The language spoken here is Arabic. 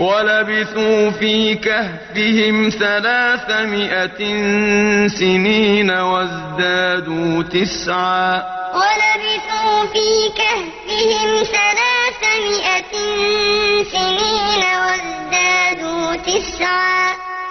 ولبثوا في كهفهم ثلاثمائة سنين وازدادوا تسعا. ولبثوا في كهفهم ثلاثمائة سنين وازدادوا تسعا.